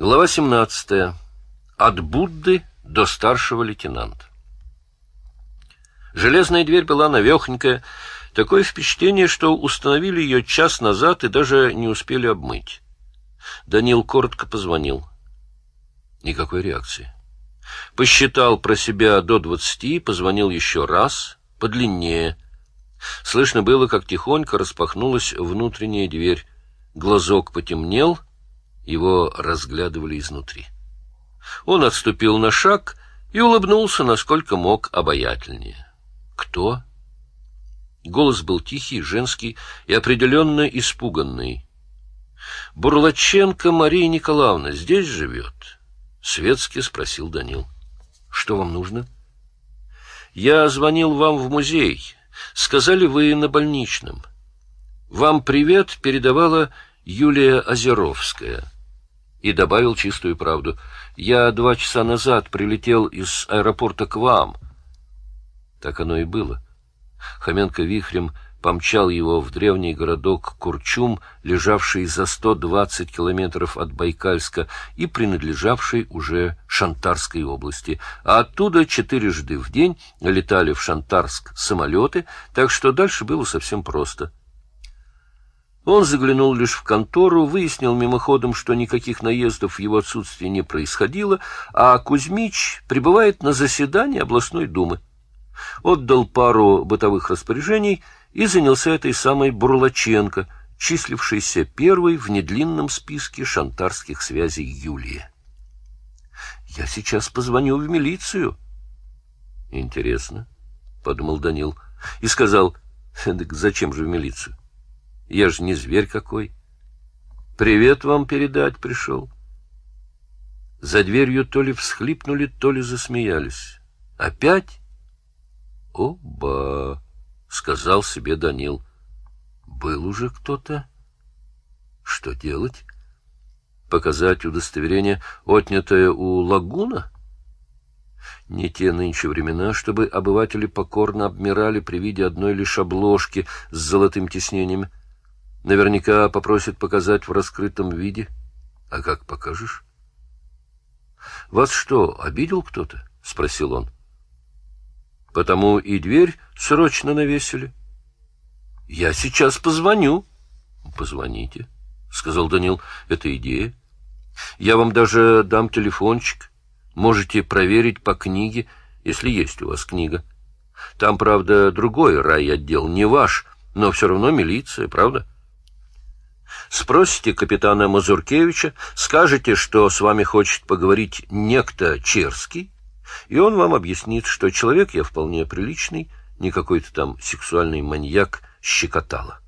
Глава 17. От Будды до старшего лейтенанта. Железная дверь была навехонькая, такое впечатление, что установили ее час назад и даже не успели обмыть. Данил коротко позвонил. Никакой реакции. Посчитал про себя до двадцати, позвонил еще раз, подлиннее. Слышно было, как тихонько распахнулась внутренняя дверь. Глазок потемнел, его разглядывали изнутри. Он отступил на шаг и улыбнулся, насколько мог, обаятельнее. «Кто?» Голос был тихий, женский и определенно испуганный. «Бурлаченко Мария Николаевна здесь живет?» — светски спросил Данил. «Что вам нужно?» «Я звонил вам в музей. Сказали, вы на больничном. Вам привет передавала Юлия Озеровская». И добавил чистую правду. «Я два часа назад прилетел из аэропорта к вам». Так оно и было. Хоменко вихрем помчал его в древний городок Курчум, лежавший за 120 километров от Байкальска и принадлежавший уже Шантарской области, а оттуда четырежды в день летали в Шантарск самолеты, так что дальше было совсем просто. Он заглянул лишь в контору, выяснил мимоходом, что никаких наездов в его отсутствии не происходило, а Кузьмич пребывает на заседании областной думы. Отдал пару бытовых распоряжений и занялся этой самой Бурлаченко, числившейся первой в недлинном списке шантарских связей Юлии. «Я сейчас позвоню в милицию». «Интересно», — подумал Данил, и сказал, «Так зачем же в милицию? Я же не зверь какой. Привет вам передать пришел». За дверью то ли всхлипнули, то ли засмеялись. «Опять?» «Оба!» — сказал себе Данил. «Был уже кто-то? Что делать? Показать удостоверение, отнятое у лагуна?» Не те нынче времена, чтобы обыватели покорно обмирали при виде одной лишь обложки с золотым тиснением. Наверняка попросят показать в раскрытом виде. А как покажешь? — Вас что, обидел кто-то? — спросил он. — Потому и дверь срочно навесили. — Я сейчас позвоню. — Позвоните, — сказал Данил. — Это идея. Я вам даже дам телефончик. Можете проверить по книге, если есть у вас книга. Там, правда, другой райотдел, не ваш, но все равно милиция, правда? Спросите капитана Мазуркевича, скажете, что с вами хочет поговорить некто Черский, и он вам объяснит, что человек я вполне приличный, не какой-то там сексуальный маньяк щекотала.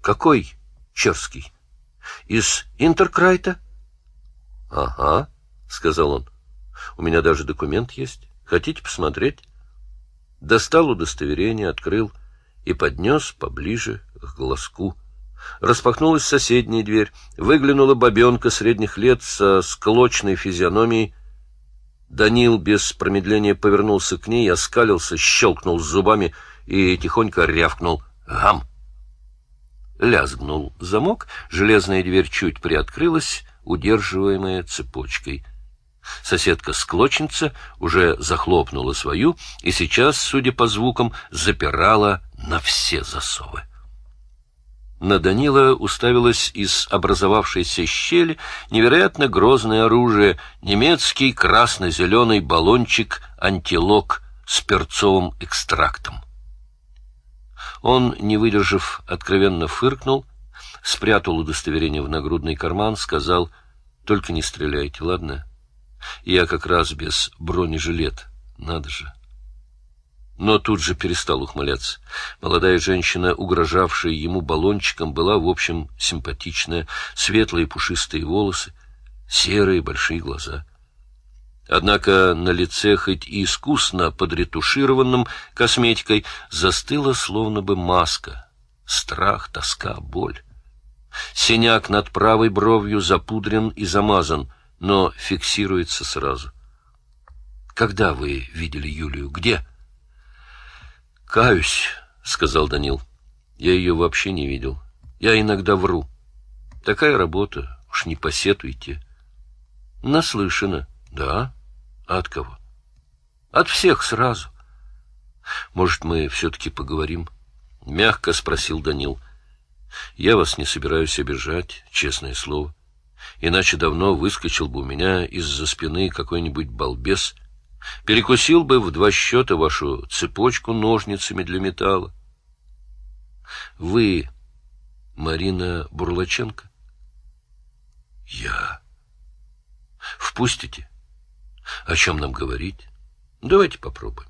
Какой Черский? Из Интеркрайта? Ага, сказал он. У меня даже документ есть. Хотите посмотреть? Достал удостоверение, открыл и поднес поближе к глазку. Распахнулась соседняя дверь, выглянула бабенка средних лет со склочной физиономией, Данил без промедления повернулся к ней, оскалился, щелкнул зубами и тихонько рявкнул «Гам!». Лязгнул замок, железная дверь чуть приоткрылась, удерживаемая цепочкой. Соседка-склочница уже захлопнула свою и сейчас, судя по звукам, запирала на все засовы. На Данила уставилось из образовавшейся щели невероятно грозное оружие, немецкий красно-зеленый баллончик «Антилок» с перцовым экстрактом. Он, не выдержав, откровенно фыркнул, спрятал удостоверение в нагрудный карман, сказал, «Только не стреляйте, ладно? Я как раз без бронежилет, надо же» но тут же перестал ухмыляться. Молодая женщина, угрожавшая ему баллончиком, была, в общем, симпатичная, светлые пушистые волосы, серые большие глаза. Однако на лице, хоть и искусно подретушированном косметикой, застыла словно бы маска. Страх, тоска, боль. Синяк над правой бровью запудрен и замазан, но фиксируется сразу. «Когда вы видели Юлию? Где?» «Каюсь», — сказал Данил. «Я ее вообще не видел. Я иногда вру. Такая работа, уж не посетуйте». Наслышано. Да. А от кого? От всех сразу. Может, мы все-таки поговорим? Мягко спросил Данил. Я вас не собираюсь обижать, честное слово. Иначе давно выскочил бы у меня из-за спины какой-нибудь балбес, перекусил бы в два счета вашу цепочку ножницами для металла. Вы Марина Бурлаченко? Я. Впустите? О чем нам говорить? Давайте попробуем.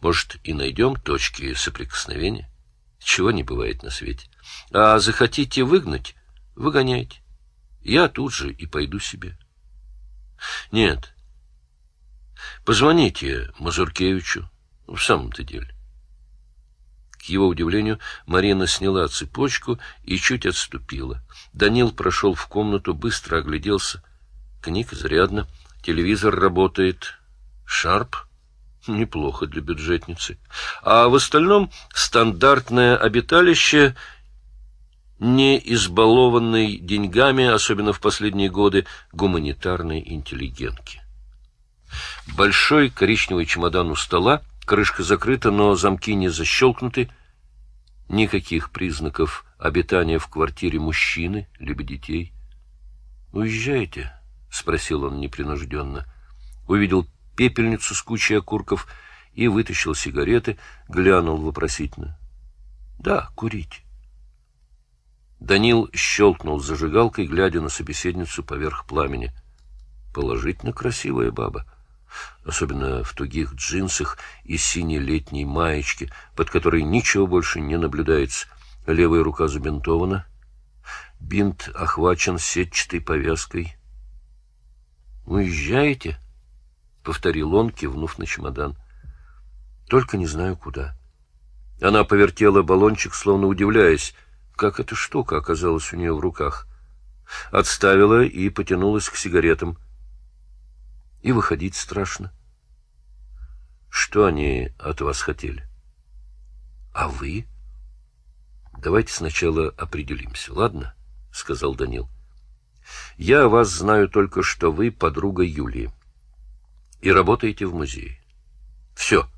Может, и найдем точки соприкосновения? Чего не бывает на свете. А захотите выгнать — выгоняйте. Я тут же и пойду себе. Нет. Позвоните Мазуркевичу. В самом-то деле. К его удивлению, Марина сняла цепочку и чуть отступила. Данил прошел в комнату, быстро огляделся. Книг изрядно. Телевизор работает. Шарп. Неплохо для бюджетницы. А в остальном стандартное обиталище не избалованной деньгами, особенно в последние годы, гуманитарной интеллигентки. Большой коричневый чемодан у стола, крышка закрыта, но замки не защелкнуты. Никаких признаков обитания в квартире мужчины либо детей. «Уезжаете?» — спросил он непринужденно. Увидел пепельницу с кучей окурков и вытащил сигареты, глянул вопросительно. «Да, курить». Данил щелкнул зажигалкой, глядя на собеседницу поверх пламени. Положительно красивая баба, особенно в тугих джинсах и синей летней маечке, под которой ничего больше не наблюдается. Левая рука забинтована, бинт охвачен сетчатой повязкой. «Уезжаете?» — повторил он, кивнув на чемодан. «Только не знаю, куда». Она повертела баллончик, словно удивляясь, как эта штука оказалась у нее в руках. Отставила и потянулась к сигаретам. И выходить страшно. Что они от вас хотели? А вы? Давайте сначала определимся, ладно? — сказал Данил. Я о вас знаю только, что вы подруга Юлии. И работаете в музее. Все.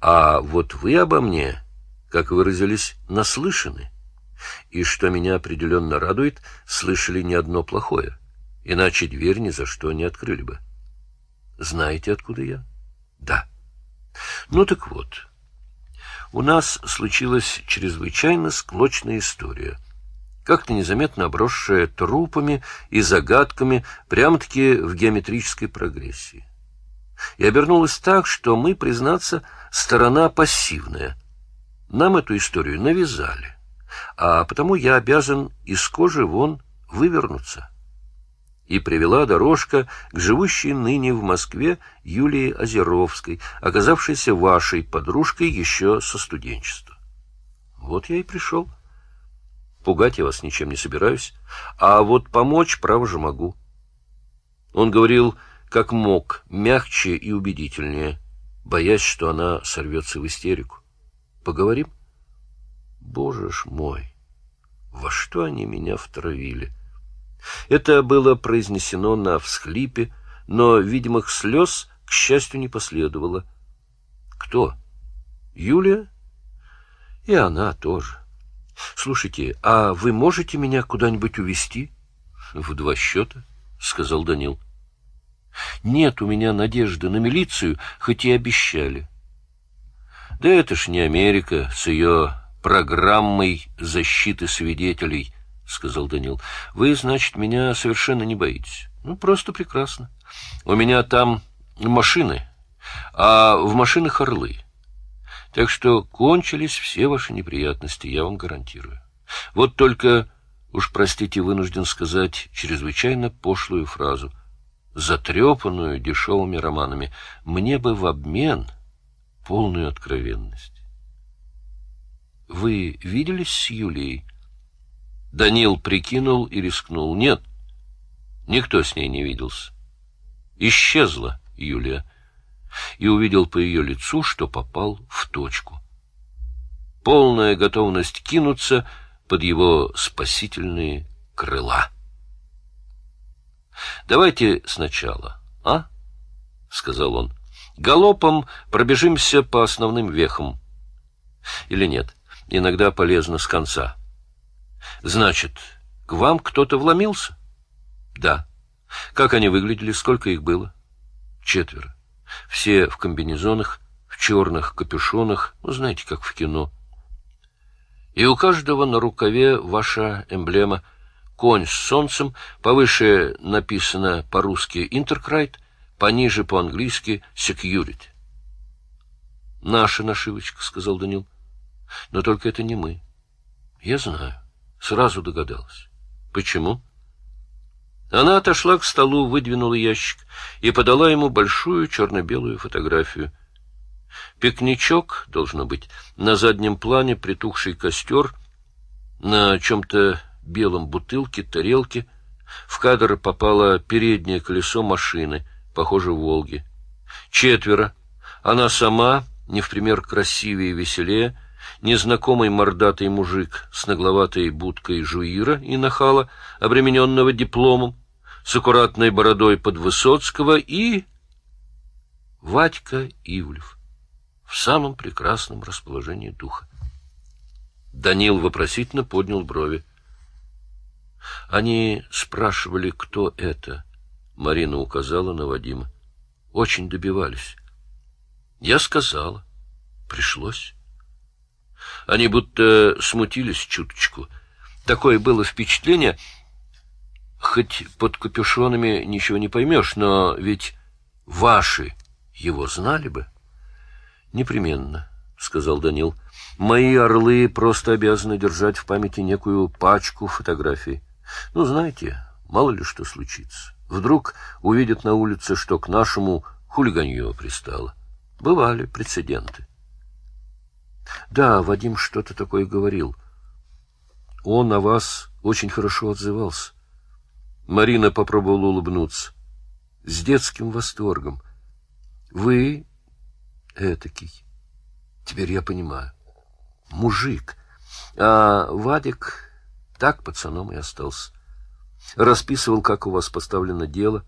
А вот вы обо мне, как выразились, наслышаны. — и, что меня определенно радует, слышали не одно плохое, иначе дверь ни за что не открыли бы. Знаете, откуда я? Да. Ну так вот, у нас случилась чрезвычайно склочная история, как-то незаметно обросшая трупами и загадками прямо-таки в геометрической прогрессии. И обернулась так, что мы, признаться, сторона пассивная. Нам эту историю навязали а потому я обязан из кожи вон вывернуться. И привела дорожка к живущей ныне в Москве Юлии Озеровской, оказавшейся вашей подружкой еще со студенчества. Вот я и пришел. Пугать я вас ничем не собираюсь, а вот помочь, право же, могу. Он говорил, как мог, мягче и убедительнее, боясь, что она сорвется в истерику. Поговорим? Боже ж мой, во что они меня втравили? Это было произнесено на всхлипе, но видимых слез, к счастью, не последовало. Кто? Юлия? И она тоже. Слушайте, а вы можете меня куда-нибудь увезти? В два счета, сказал Данил. Нет у меня надежды на милицию, хоть и обещали. Да это ж не Америка с ее программой защиты свидетелей, — сказал Данил. — Вы, значит, меня совершенно не боитесь. Ну, просто прекрасно. У меня там машины, а в машинах орлы. Так что кончились все ваши неприятности, я вам гарантирую. Вот только, уж простите, вынужден сказать чрезвычайно пошлую фразу, затрепанную дешевыми романами. Мне бы в обмен полную откровенность. Вы виделись с Юлией? Данил прикинул и рискнул. Нет, никто с ней не виделся. Исчезла Юлия. И увидел по ее лицу, что попал в точку. Полная готовность кинуться под его спасительные крыла. Давайте сначала, а? — сказал он. — Галопом пробежимся по основным вехам. Или нет, иногда полезно с конца. Значит, к вам кто-то вломился? Да. Как они выглядели, сколько их было? Четверо. Все в комбинезонах, в черных капюшонах, ну, знаете, как в кино. И у каждого на рукаве ваша эмблема «Конь с солнцем», повыше написано по-русски «Интеркрайт», пониже по-английски «Security». «Наша нашивочка», — сказал Данил. «Но только это не мы». «Я знаю». Сразу догадалась. «Почему?» Она отошла к столу, выдвинула ящик и подала ему большую черно-белую фотографию. Пикничок, должно быть, на заднем плане притухший костер, на чем-то белом бутылке, тарелке. В кадр попало переднее колесо машины, похоже, «Волги». Четверо. Она сама, не в пример красивее и веселее, незнакомый мордатый мужик с нагловатой будкой жуира и нахала, обремененного дипломом, с аккуратной бородой под Высоцкого и... Вадька Ивлев в самом прекрасном расположении духа. Данил вопросительно поднял брови. Они спрашивали, кто это. Марина указала на Вадима. Очень добивались. Я сказала. Пришлось. Они будто смутились чуточку. Такое было впечатление, хоть под капюшонами ничего не поймешь, но ведь ваши его знали бы. Непременно, — сказал Данил. Мои орлы просто обязаны держать в памяти некую пачку фотографий. Ну, знаете, мало ли что случится. Вдруг увидят на улице, что к нашему хулиганью пристало. Бывали прецеденты. Да, Вадим что-то такое говорил. Он о вас очень хорошо отзывался. Марина попробовала улыбнуться. С детским восторгом. Вы этакий. Теперь я понимаю. Мужик. А Вадик так пацаном и остался. Расписывал, как у вас поставлено дело,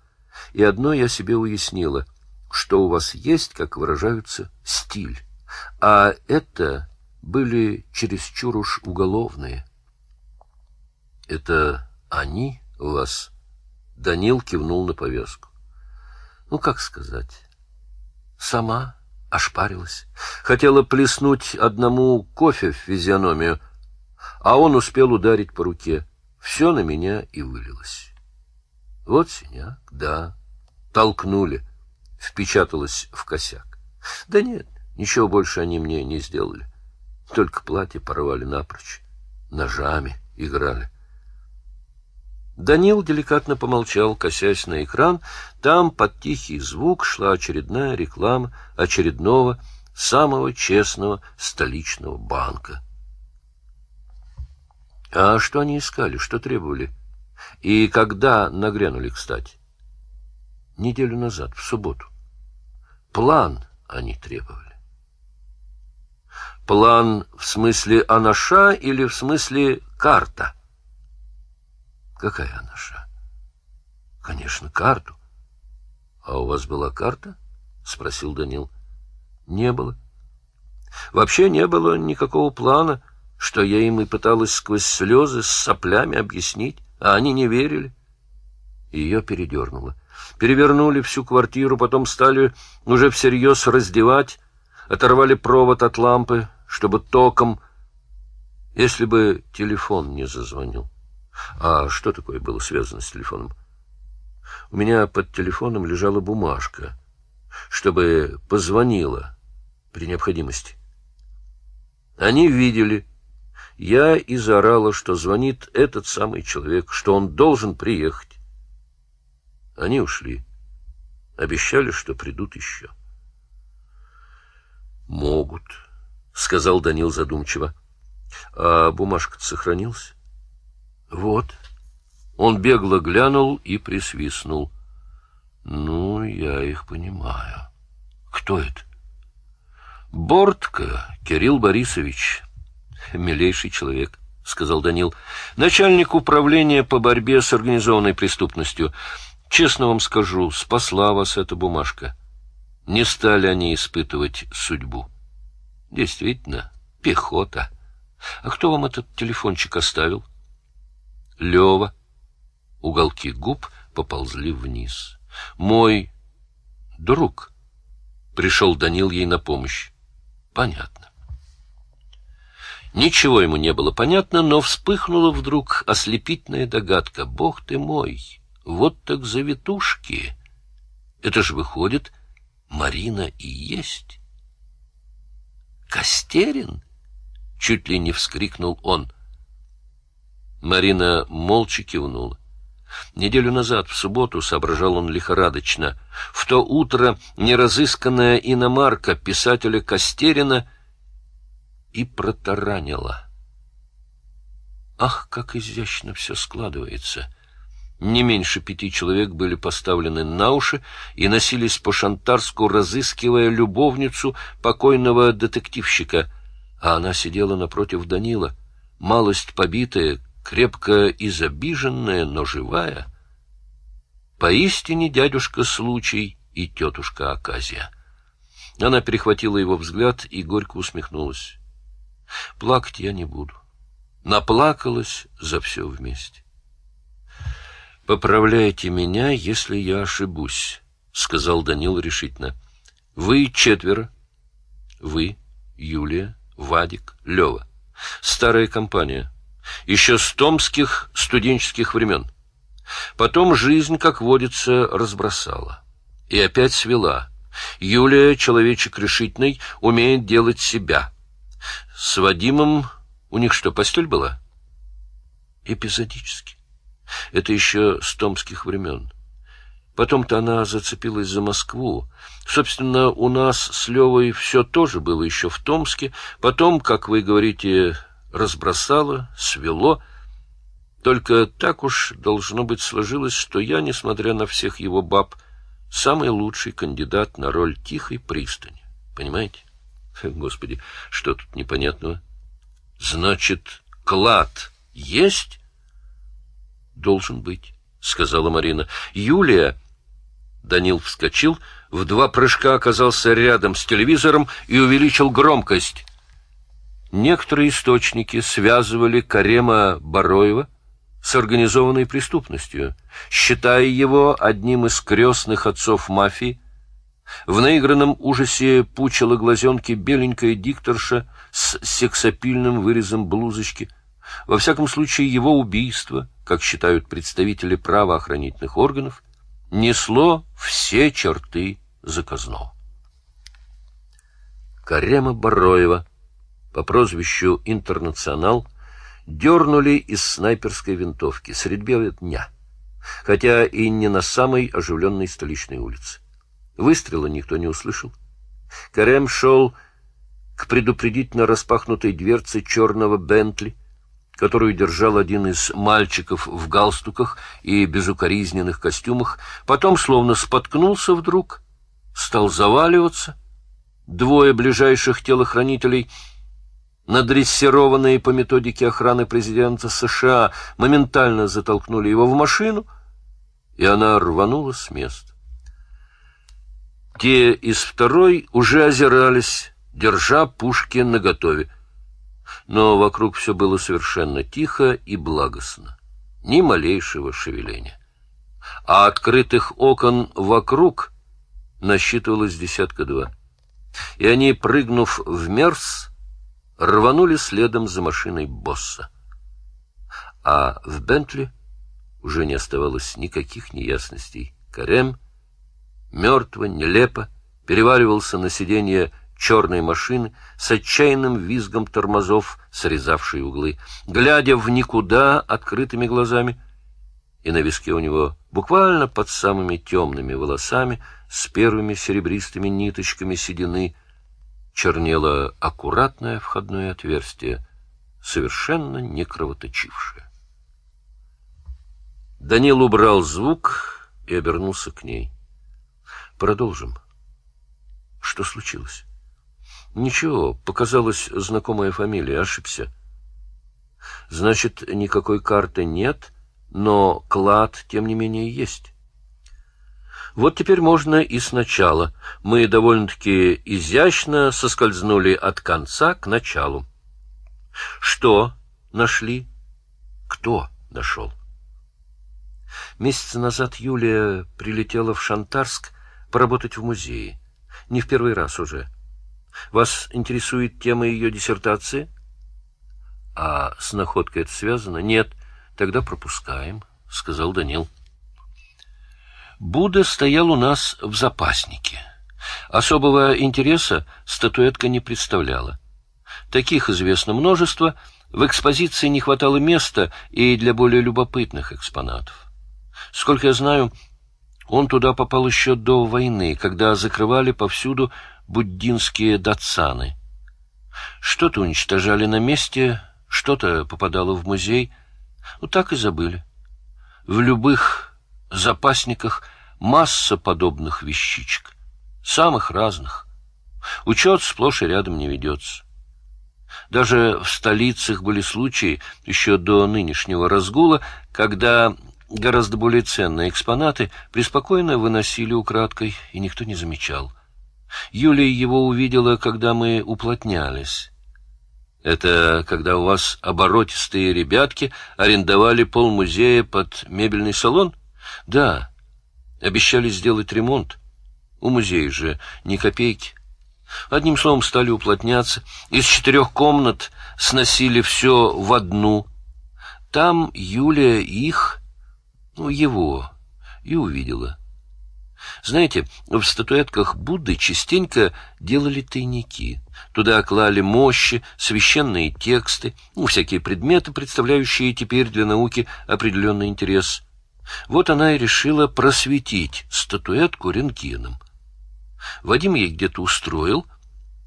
и одно я себе уяснила, что у вас есть, как выражаются, стиль. А это были чересчур уж уголовные. Это они вас? Данил кивнул на повязку. Ну, как сказать? Сама ошпарилась. Хотела плеснуть одному кофе в физиономию, а он успел ударить по руке. Все на меня и вылилось. Вот синяк, да. Толкнули. Впечаталась в косяк. Да нет, ничего больше они мне не сделали. Только платье порвали напрочь. Ножами играли. Данил деликатно помолчал, косясь на экран. Там под тихий звук шла очередная реклама очередного, самого честного столичного банка. А что они искали, что требовали? И когда нагрянули, кстати? Неделю назад, в субботу. План они требовали. План в смысле анаша или в смысле карта? — Какая наша? Конечно, карту. А у вас была карта? Спросил Данил. Не было. Вообще не было никакого плана, что я им и пыталась сквозь слезы с соплями объяснить, а они не верили. Ее передернуло. Перевернули всю квартиру, потом стали уже всерьез раздевать, оторвали провод от лампы, чтобы током, если бы телефон не зазвонил. А что такое было связано с телефоном? У меня под телефоном лежала бумажка, чтобы позвонила при необходимости. Они видели. Я и заорала, что звонит этот самый человек, что он должен приехать. Они ушли. Обещали, что придут еще. «Могут», — сказал Данил задумчиво. «А бумажка сохранилась?» Вот. Он бегло глянул и присвистнул. Ну, я их понимаю. Кто это? Бортко Кирилл Борисович. Милейший человек, сказал Данил. Начальник управления по борьбе с организованной преступностью. Честно вам скажу, спасла вас эта бумажка. Не стали они испытывать судьбу. Действительно, пехота. А кто вам этот телефончик оставил? Лева. Уголки губ поползли вниз. Мой друг. Пришел Данил ей на помощь. Понятно. Ничего ему не было понятно, но вспыхнула вдруг ослепительная догадка. Бог ты мой, вот так завитушки. Это же выходит, Марина и есть. Костерин? Чуть ли не вскрикнул он. Марина молча кивнула. Неделю назад, в субботу, соображал он лихорадочно, в то утро неразысканная иномарка писателя Костерина и протаранила. Ах, как изящно все складывается! Не меньше пяти человек были поставлены на уши и носились по Шантарску, разыскивая любовницу покойного детективщика, а она сидела напротив Данила, малость побитая, крепко изобиженная, но живая. Поистине дядюшка случай и тетушка оказия. Она перехватила его взгляд и горько усмехнулась. Плакать я не буду. Наплакалась за все вместе. «Поправляйте меня, если я ошибусь», — сказал Данил решительно. «Вы четверо. Вы, Юлия, Вадик, Лева. Старая компания еще с томских студенческих времен. Потом жизнь, как водится, разбросала. И опять свела. Юлия, человечек решительный, умеет делать себя. С Вадимом у них что, постель была? Эпизодически. Это еще с томских времен. Потом-то она зацепилась за Москву. Собственно, у нас с Левой все тоже было еще в Томске. Потом, как вы говорите, разбросало, свело. Только так уж должно быть сложилось, что я, несмотря на всех его баб, самый лучший кандидат на роль тихой пристани. Понимаете? Господи, что тут непонятного? Значит, клад есть? Должен быть, сказала Марина. Юлия... Данил вскочил, в два прыжка оказался рядом с телевизором и увеличил громкость. Некоторые источники связывали Карема Бароева с организованной преступностью, считая его одним из крестных отцов мафии. В наигранном ужасе пучила глазенки беленькая дикторша с сексапильным вырезом блузочки. Во всяком случае, его убийство, как считают представители правоохранительных органов, несло все черты заказного. Карема Бароева по прозвищу «Интернационал» дернули из снайперской винтовки средь бела дня, хотя и не на самой оживленной столичной улице. Выстрела никто не услышал. Карем шел к предупредительно распахнутой дверце черного «Бентли», которую держал один из мальчиков в галстуках и безукоризненных костюмах, потом словно споткнулся вдруг, стал заваливаться. Двое ближайших телохранителей — надрессированные по методике охраны президента США, моментально затолкнули его в машину, и она рванула с места. Те из второй уже озирались, держа пушки наготове. Но вокруг все было совершенно тихо и благостно, ни малейшего шевеления. А открытых окон вокруг насчитывалось десятка два. И они, прыгнув в мерз, рванули следом за машиной босса. А в Бентли уже не оставалось никаких неясностей. Карем, мертво, нелепо, переваливался на сиденье черной машины с отчаянным визгом тормозов, срезавшей углы, глядя в никуда открытыми глазами, и на виске у него, буквально под самыми темными волосами, с первыми серебристыми ниточками седины, чернело аккуратное входное отверстие, совершенно не кровоточившее. Данил убрал звук и обернулся к ней. Продолжим. Что случилось? Ничего, показалась знакомая фамилия, ошибся. Значит, никакой карты нет, но клад, тем не менее, есть. Вот теперь можно и сначала. Мы довольно-таки изящно соскользнули от конца к началу. Что нашли? Кто нашел? Месяц назад Юлия прилетела в Шантарск поработать в музее. Не в первый раз уже. Вас интересует тема ее диссертации? А с находкой это связано? Нет. Тогда пропускаем, сказал Данил. Будда стоял у нас в запаснике. Особого интереса статуэтка не представляла. Таких известно множество, в экспозиции не хватало места и для более любопытных экспонатов. Сколько я знаю, он туда попал еще до войны, когда закрывали повсюду буддинские датсаны. Что-то уничтожали на месте, что-то попадало в музей. Вот так и забыли. В любых запасниках масса подобных вещичек, самых разных. Учет сплошь и рядом не ведется. Даже в столицах были случаи, еще до нынешнего разгула, когда гораздо более ценные экспонаты преспокойно выносили украдкой, и никто не замечал. Юлия его увидела, когда мы уплотнялись. Это когда у вас оборотистые ребятки арендовали полмузея под мебельный салон? Да. Обещали сделать ремонт. У музея же ни копейки. Одним словом, стали уплотняться. Из четырех комнат сносили все в одну. Там Юлия их, ну, его, и увидела. Знаете, в статуэтках Будды частенько делали тайники. Туда клали мощи, священные тексты, ну, всякие предметы, представляющие теперь для науки определенный интерес. Вот она и решила просветить статуэтку рентгеном. Вадим ей где-то устроил.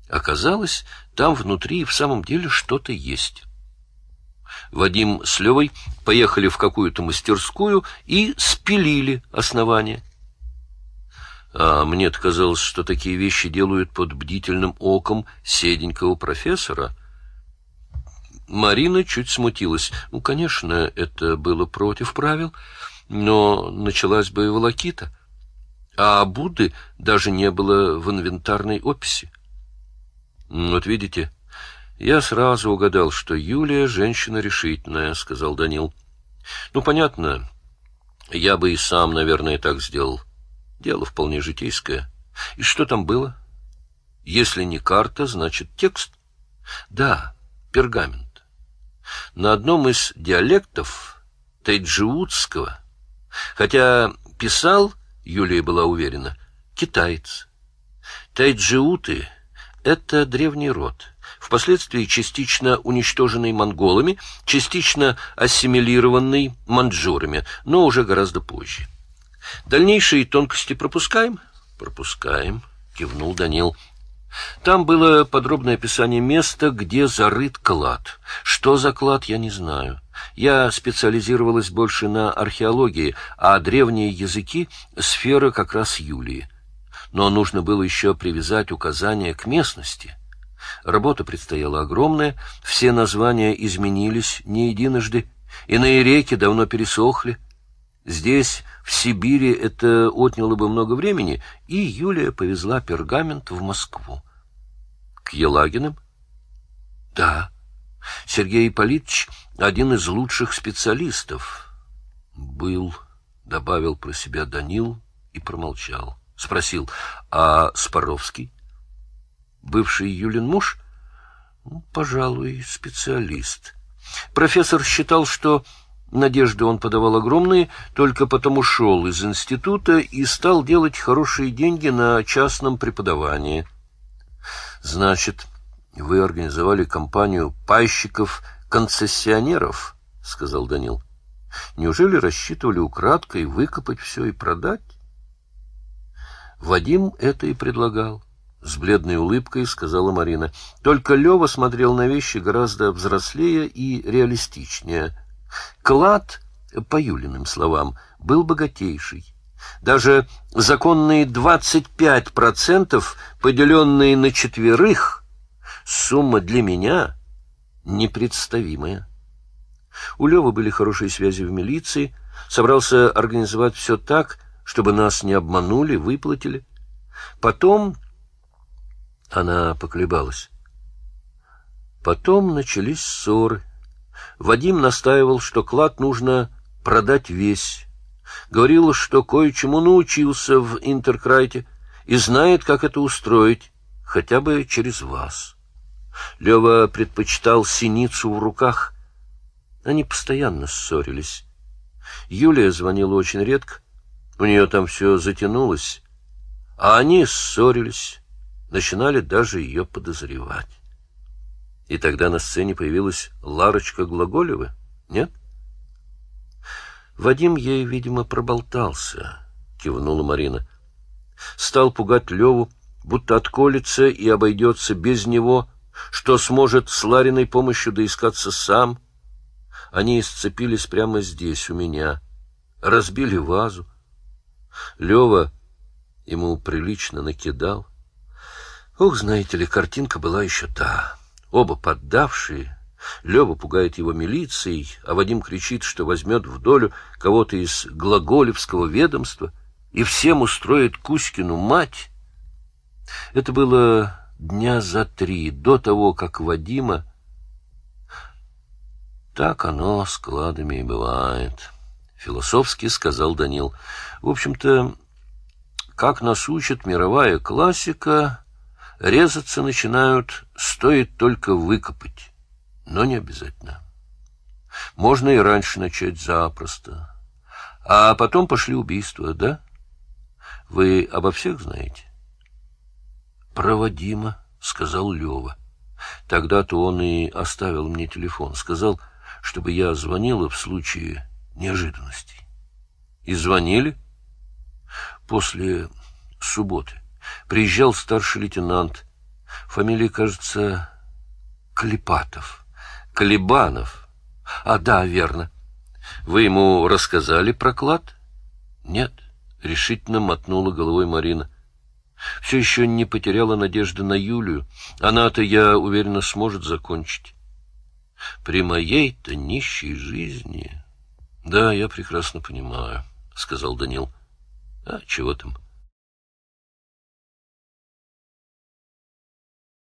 Оказалось, там внутри в самом деле что-то есть. Вадим с Левой поехали в какую-то мастерскую и спилили основание. А мне казалось, что такие вещи делают под бдительным оком седенького профессора. Марина чуть смутилась. Ну, конечно, это было против правил, но началась бы и волокита. А Будды даже не было в инвентарной описи. Вот видите, я сразу угадал, что Юлия женщина решительная, сказал Данил. Ну, понятно, я бы и сам, наверное, так сделал. Дело вполне житейское. И что там было? Если не карта, значит текст. Да, пергамент. На одном из диалектов тайджиутского, хотя писал, Юлия была уверена, китаец. Тайджиуты — это древний род, впоследствии частично уничтоженный монголами, частично ассимилированный маньчжурами, но уже гораздо позже. Дальнейшие тонкости пропускаем? Пропускаем, кивнул Данил. Там было подробное описание места, где зарыт клад. Что за клад, я не знаю. Я специализировалась больше на археологии, а древние языки — сфера как раз Юлии. Но нужно было еще привязать указания к местности. Работа предстояла огромная, все названия изменились не единожды, иные реки давно пересохли, Здесь, в Сибири, это отняло бы много времени, и Юлия повезла пергамент в Москву. К Елагиным? Да. Сергей Ипполитович — один из лучших специалистов. Был, — добавил про себя Данил и промолчал. Спросил, а Споровский? Бывший Юлин муж? Ну, пожалуй, специалист. Профессор считал, что Надежды он подавал огромные, только потому шел из института и стал делать хорошие деньги на частном преподавании. Значит, вы организовали компанию пайщиков-концессионеров, сказал Данил. Неужели рассчитывали украдкой выкопать все и продать? Вадим это и предлагал. С бледной улыбкой сказала Марина. Только Лева смотрел на вещи гораздо взрослее и реалистичнее. Клад, по Юлиным словам, был богатейший. Даже законные 25%, поделенные на четверых, сумма для меня непредставимая. У Лёвы были хорошие связи в милиции, собрался организовать все так, чтобы нас не обманули, выплатили. Потом... Она поколебалась. Потом начались ссоры. Вадим настаивал, что клад нужно продать весь. Говорил, что кое-чему научился в Интеркрайте и знает, как это устроить, хотя бы через вас. Лева предпочитал синицу в руках. Они постоянно ссорились. Юлия звонила очень редко, у нее там все затянулось, а они ссорились, начинали даже ее подозревать. И тогда на сцене появилась Ларочка Глаголева, нет? Вадим ей, видимо, проболтался, кивнула Марина. Стал пугать Леву, будто отколется и обойдется без него, что сможет с Лариной помощью доискаться сам. Они сцепились прямо здесь, у меня, разбили вазу. Лева ему прилично накидал. Ох, знаете ли, картинка была еще та. Оба поддавшие. Лева пугает его милицией, а Вадим кричит, что возьмет в долю кого-то из глаголевского ведомства и всем устроит Кузькину мать. Это было дня за три до того, как Вадима... Так оно с кладами и бывает, — философски сказал Данил. В общем-то, как нас учит мировая классика, резаться начинают, стоит только выкопать, но не обязательно. Можно и раньше начать запросто. А потом пошли убийства, да? Вы обо всех знаете? «Проводимо», — сказал Лева. Тогда-то он и оставил мне телефон. Сказал, чтобы я звонила в случае неожиданностей. И звонили? После субботы. Приезжал старший лейтенант. Фамилия, кажется, Клепатов. Колебанов. А, да, верно. Вы ему рассказали про клад? Нет, решительно мотнула головой Марина все еще не потеряла надежды на Юлию. Она-то, я уверена, сможет закончить. При моей-то нищей жизни... Да, я прекрасно понимаю, — сказал Данил. А чего там? —